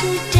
to